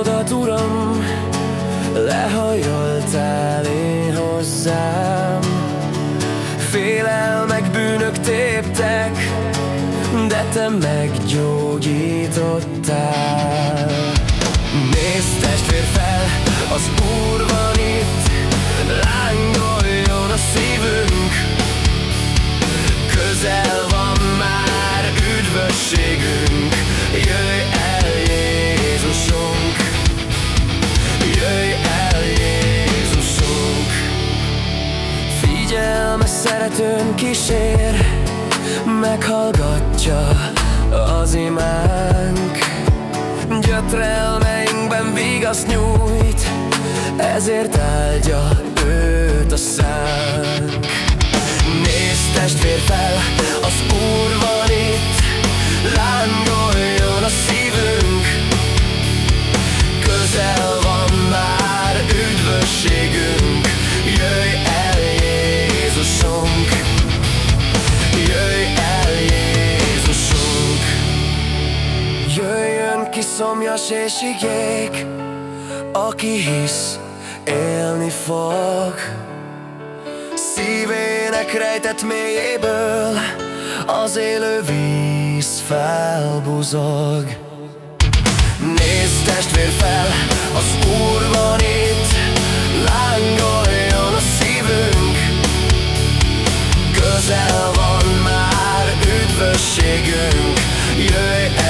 arcodat, Uram, lehajoltál én hozzám. Félelmek, bűnök téptek, de te meggyógyítottál. Szeretőn kísér Meghallgatja az imánk Gyötrelmeinkben vigaszt nyújt Ezért áldja őt a szánk szomjas és igék Aki hisz, élni fog. Szívének rejtett mélyéből Az élő víz felbuzog Nézd testvér fel, az Úr van itt Lángoljon a szívünk. Közel van már üdvösségünk Jöjj el